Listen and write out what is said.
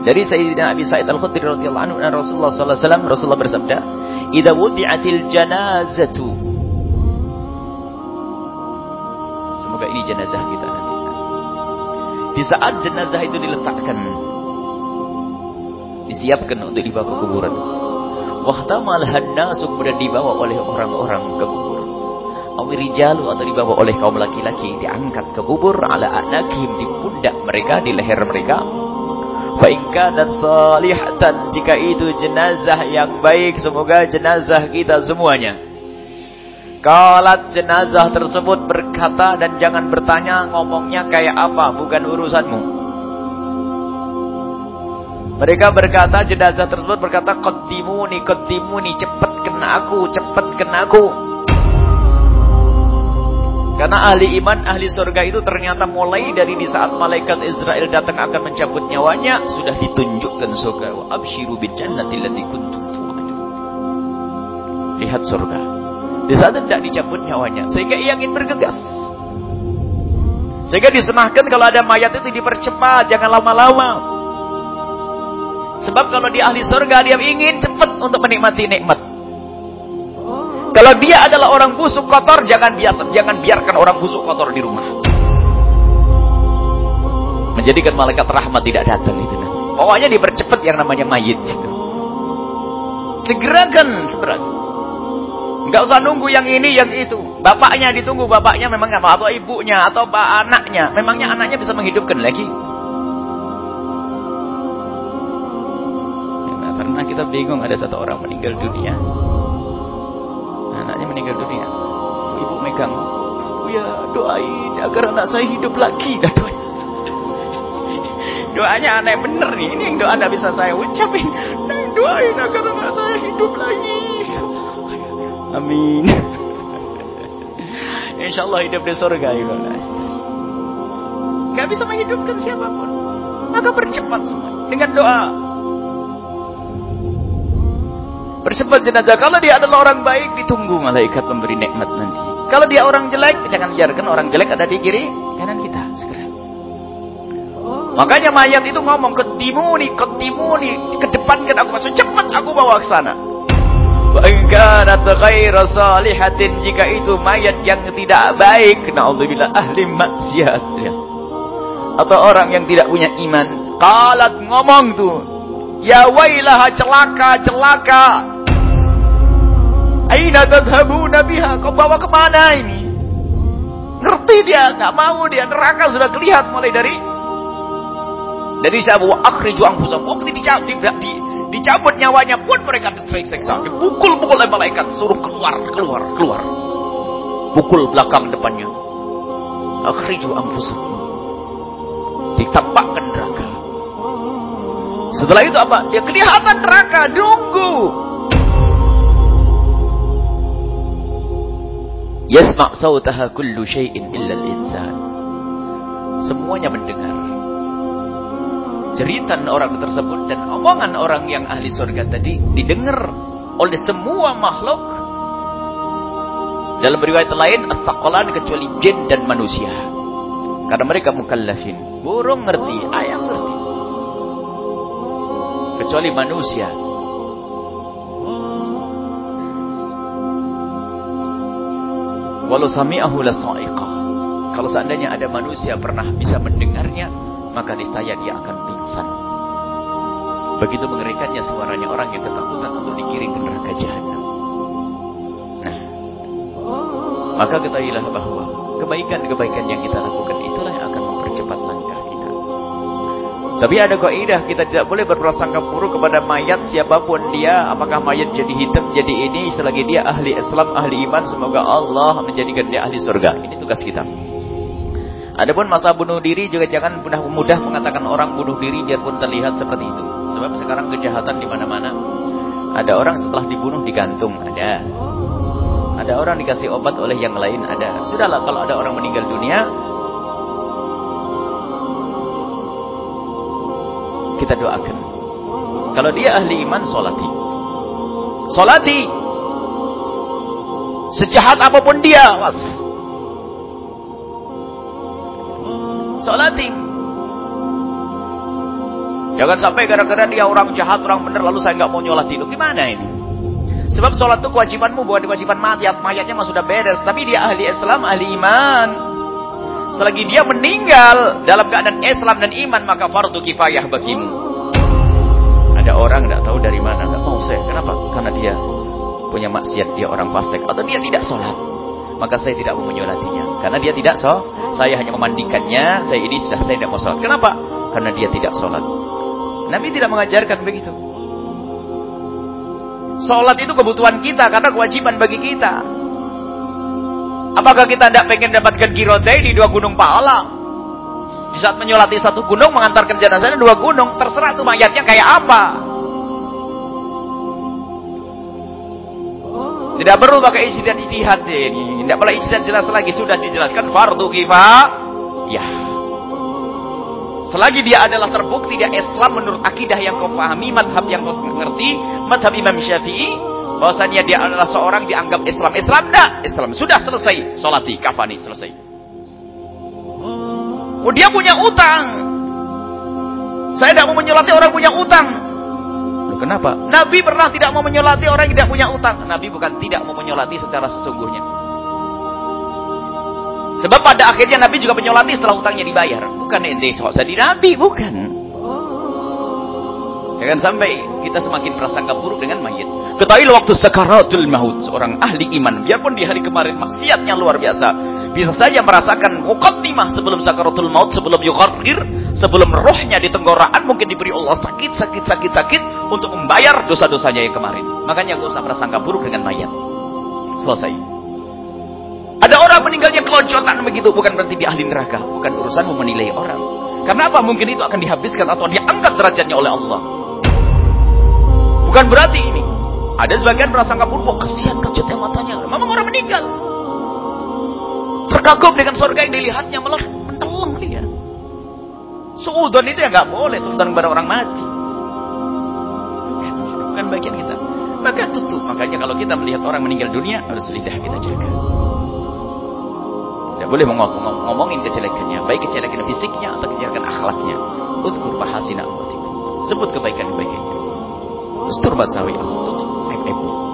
Dari Sayyidina Abi Sa'id Al-Khudri radhiyallahu anhu Rasulullah sallallahu alaihi wasallam Rasulullah bersabda, "Idza wudi'atil janazatu" Semoga ini jenazah kita nanti. Di saat jenazah itu diletakkan disiapkan untuk dibawa ke kuburan. Wahtamal hannasu kemudian dibawa oleh orang-orang ke kubur. Awirijalu atau dibawa oleh kaum laki-laki diangkat ke kubur ala anakim di pundak mereka di leher mereka Fa'inka dan salihatan jika itu jenazah yang baik semoga jenazah kita semuanya. Kalat jenazah tersebut berkata dan jangan bertanya ngomongnya kayak apa bukan urusanmu. Mereka berkata jenazah tersebut berkata qaddimuni qaddimuni cepat kena aku cepat kena aku. Karena ahli iman, ahli surga itu ternyata mulai dari di saat malaikat Israel datang akan mencabut nyawanya, sudah ditunjukkan surga. Wa abshiru bil jannati allati kuntum. Lihat surga. Di saat tidak dicabut nyawanya, sehingga ia ingin bergegas. Sehingga disenahkan kalau ada mayat itu dipercepat, jangan lama-lama. Sebab kalau di ahli surga dia ingin cepat untuk menikmati nikmat. Kalau dia adalah orang busuk kotor, jangan biasa, jangan biarkan orang busuk kotor di rumah. Menjadikan malaikat rahmat tidak datang itu. Pokoknya dipercepat yang namanya mayit. Segerakan, segera. Enggak usah nunggu yang ini, yang itu. Bapaknya ditunggu, bapaknya memang apa? Atau ibunya, atau anaknya. Memangnya anaknya bisa menghidupkan lagi? Ya, karena kita bingung ada satu orang meninggal dunia meninggal dunia. Ibu megang, ya doain agar anak saya hidup lagi. Doain. Doanya aneh bener nih. Ini yang doa tidak bisa saya ucapin. Doain agar anak saya hidup lagi. Amin. Insya Allah hidup di surga ya Gak bisa menghidupkan siapa pun. Maka bercepat semua dengan doa. Bersempat jenazah. Kalau dia adalah orang baik, ditunggu malaikat memberi nikmat nanti. Kalau dia orang jelek, jangan biarkan orang jelek ada di kiri kanan kita. Segera. Makanya mayat itu ngomong, ke timuni, ke timuni, ke depan kan aku masuk cepat aku bawa ke sana. Wa kanat ghaira salihatin jika itu mayat yang tidak baik, naudzubillah ahli maksiat. Atau orang yang tidak punya iman. Qalat ngomong tuh, Ya wailah celaka, celaka. Aina tadhabuna biha? Kau bawa ke mana ini? Ngerti dia, nggak mau dia. Neraka sudah kelihatan mulai dari dari sabu akhriju anfusakum. Waktu dicabut, di, di, dicabut nyawanya pun mereka tersiksa. Dipukul-pukul oleh malaikat, suruh keluar, keluar, keluar. Pukul belakang depannya. Akhriju anfusakum. Ditampakkan neraka. Setelah itu apa? Dia kelihatan neraka, nunggu. Yasma' sautaha kullu syai'in al-insan. Semuanya mendengar. Jeritan orang tersebut dan omongan orang yang ahli surga tadi didengar oleh semua makhluk. Dalam riwayat lain, at kecuali jin dan manusia. Karena mereka mukallafin. Burung ngerti, ayam ngerti kecuali manusia. Walau sami'ahu lasa'iqah. Kalau seandainya ada manusia pernah bisa mendengarnya, maka niscaya dia akan pingsan. Begitu mengerikannya suaranya orang yang ketakutan untuk dikirim ke neraka jahanam. Nah, maka ketahuilah bahwa kebaikan-kebaikan yang kita lakukan itulah yang akan mempercepat tapi ada kaidah kita tidak boleh berprasangka buruk kepada mayat siapa pun dia, apakah mayat jadi hitam, jadi ini selagi dia ahli Islam, ahli iman, semoga Allah menjadikan dia ahli surga. Ini tugas kita. Adapun masa bunuh diri juga jangan mudah-mudah mengatakan orang bunuh diri biarpun terlihat seperti itu. Sebab sekarang kejahatan di mana-mana. Ada orang setelah dibunuh digantung, ada. Ada orang dikasih obat oleh yang lain, ada. Sudahlah kalau ada orang meninggal dunia, kita doakan. Kalau dia ahli iman, solati. Solati. Sejahat apa pun dia, was. Solati. Jangan sampai gara-gara dia orang jahat, orang benar, lalu saya nggak mau nyolat itu. Gimana ini? Sebab sholat itu kewajibanmu bukan kewajiban mayat. Mayatnya mah sudah beres. Tapi dia ahli Islam, ahli iman. Selagi dia meninggal dalam keadaan Islam dan iman, maka fardu kifayah bagimu. Ada orang tidak tahu dari mana, nggak mau saya. Kenapa? Karena dia punya maksiat, dia orang fasik. Atau dia tidak sholat. Maka saya tidak mau menyolatinya. Karena dia tidak sholat. Saya hanya memandikannya. Saya ini sudah saya tidak mau sholat. Kenapa? Karena dia tidak sholat. Nabi tidak mengajarkan begitu. Sholat itu kebutuhan kita karena kewajiban bagi kita. Apakah kita tidak pengen dapatkan kirotei di dua gunung pahala? Di saat menyolati satu gunung, mengantarkan jenazahnya dua gunung. Terserah tuh mayatnya kayak apa. Tidak perlu pakai ijtihad-ijtihad ini. Tidak boleh ijtihad jelas lagi. Sudah dijelaskan fardu kifah. Ya. Selagi dia adalah terbukti dia Islam menurut akidah yang kau pahami, madhab yang kau mengerti, madhab Imam Syafi'i, bahwasanya dia adalah seorang dianggap Islam. Islam enggak? Islam sudah selesai. Salati, kafani, selesai. Oh, dia punya utang. Saya tidak mau menyolati orang punya utang. Loh, kenapa? Nabi pernah tidak mau menyolati orang yang tidak punya utang. Nabi bukan tidak mau menyolati secara sesungguhnya. Sebab pada akhirnya Nabi juga menyolati setelah hutangnya dibayar. Bukan ente sok jadi Nabi, bukan. Jangan sampai kita semakin prasangka buruk dengan mayit. Ketahuilah waktu sakaratul maut seorang ahli iman, biarpun di hari kemarin maksiatnya luar biasa, bisa saja merasakan mukaddimah sebelum sakaratul maut, sebelum yugharqir, sebelum rohnya di tenggorokan mungkin diberi Allah sakit, sakit, sakit, sakit untuk membayar dosa-dosanya yang kemarin. Makanya gak usah prasangka buruk dengan mayat. Selesai. Ada orang meninggalnya kelojotan begitu, bukan berarti dia ahli neraka. Bukan urusanmu menilai orang. Karena apa? Mungkin itu akan dihabiskan atau diangkat derajatnya oleh Allah. Bukan berarti ini. Ada sebagian merasa buruk, oh kesian kejutnya matanya. Memang orang meninggal. Terkagum dengan surga yang dilihatnya, malah menteleng dia. Suudon itu ya nggak boleh, suudon kepada orang mati. Bukan, bukan bagian kita. Maka tutup. Makanya kalau kita melihat orang meninggal dunia, harus lidah kita jaga. Tidak boleh ngomong, ngomongin kejelekannya, baik kejelekan fisiknya atau kejelekan akhlaknya. Udkur bahasina. Sebut kebaikan-kebaikannya. Ustur basawi aib-aibnya.